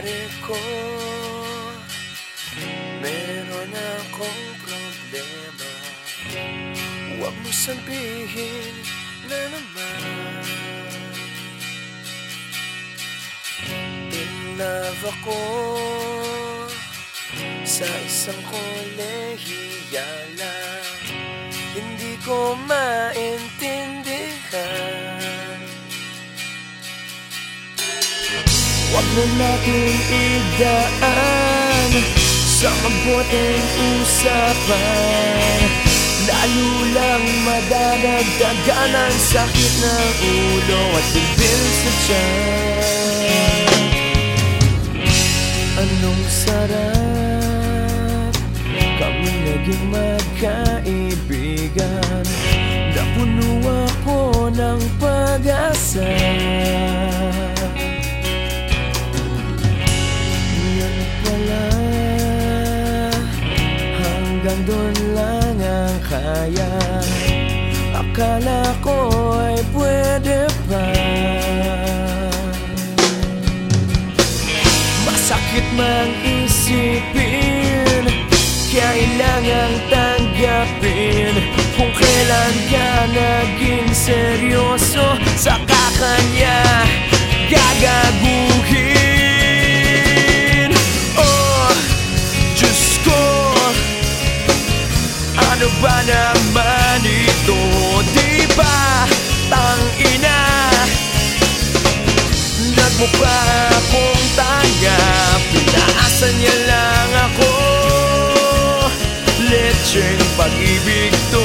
pare ko Meron akong problema. Huwag mo sabihin na naman. In love ako Sa isang kolehiyala Hindi ko maintindihan Huwag na natin idaan Sa mabuting usapan. Lalo lang madadagdagan ang sakit ng ulo At bilbil sa tiyan. Anong sarap? Kami naging magkaibigan. Napuno ako ng pag-asa Doon lang ang kaya. Akala ko ay pwede pa. Masakit mang isipin Kailangang tanggapin Kung kailan ka naging seryoso Saka kanya Lecheng pag-ibig to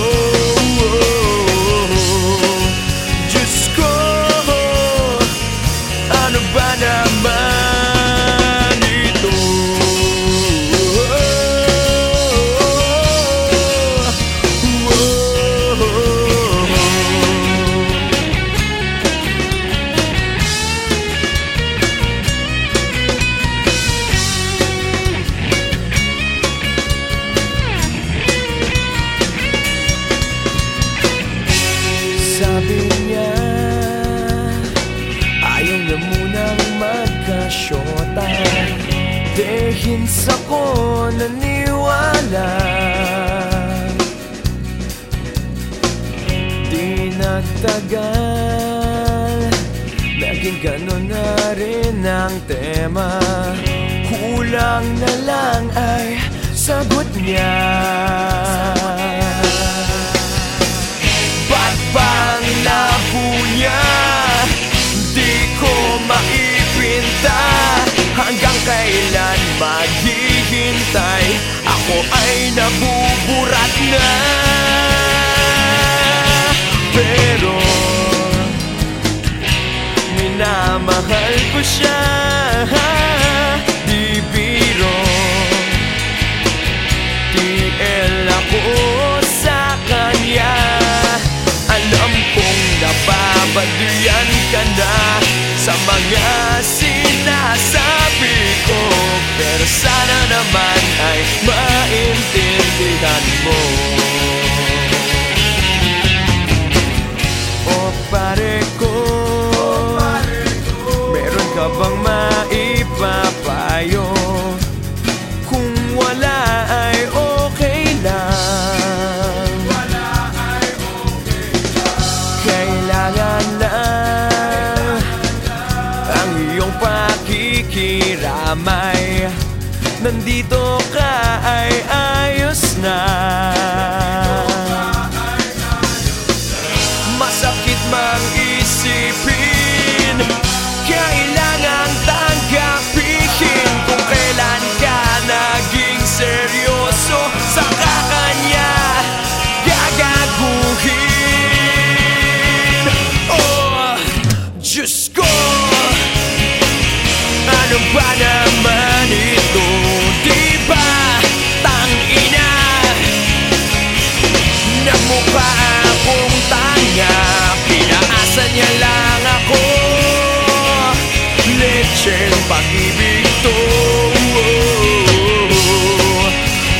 Dehil sa ko naniwala. Di nagtagal Naging ganon na rin ang tema. Kulang na lang ay sagot niya nabuburat na. Pero Minamahal ko siya Di biro. Sa kanya. Alam kong nababaduyan ka na Sa mga sinasabi ko. Pero sana naman ay maintindihan mo. O pare ko Meron ka bang maipapayo? Kung wala ay okay lang. Kailangan lang Ang iyong pakikiramay Nandito ka ay ayos na. Masakit mang isipin Kailangan tanggapin Kung kailan ka naging seryoso Sa kanya gagaguhin. Oh, Diyos ko! Ano ba naman ito? akong tanga Pinaasa niya lang ako. Lecheng pag-ibig to.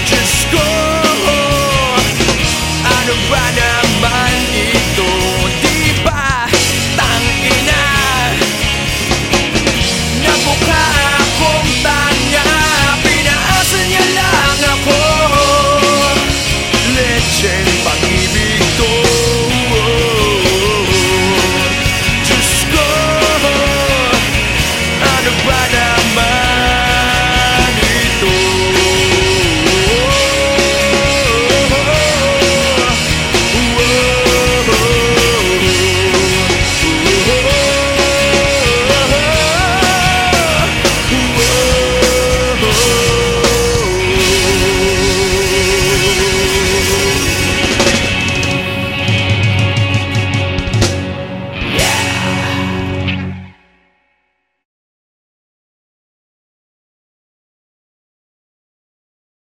Diyos ko Ano ba na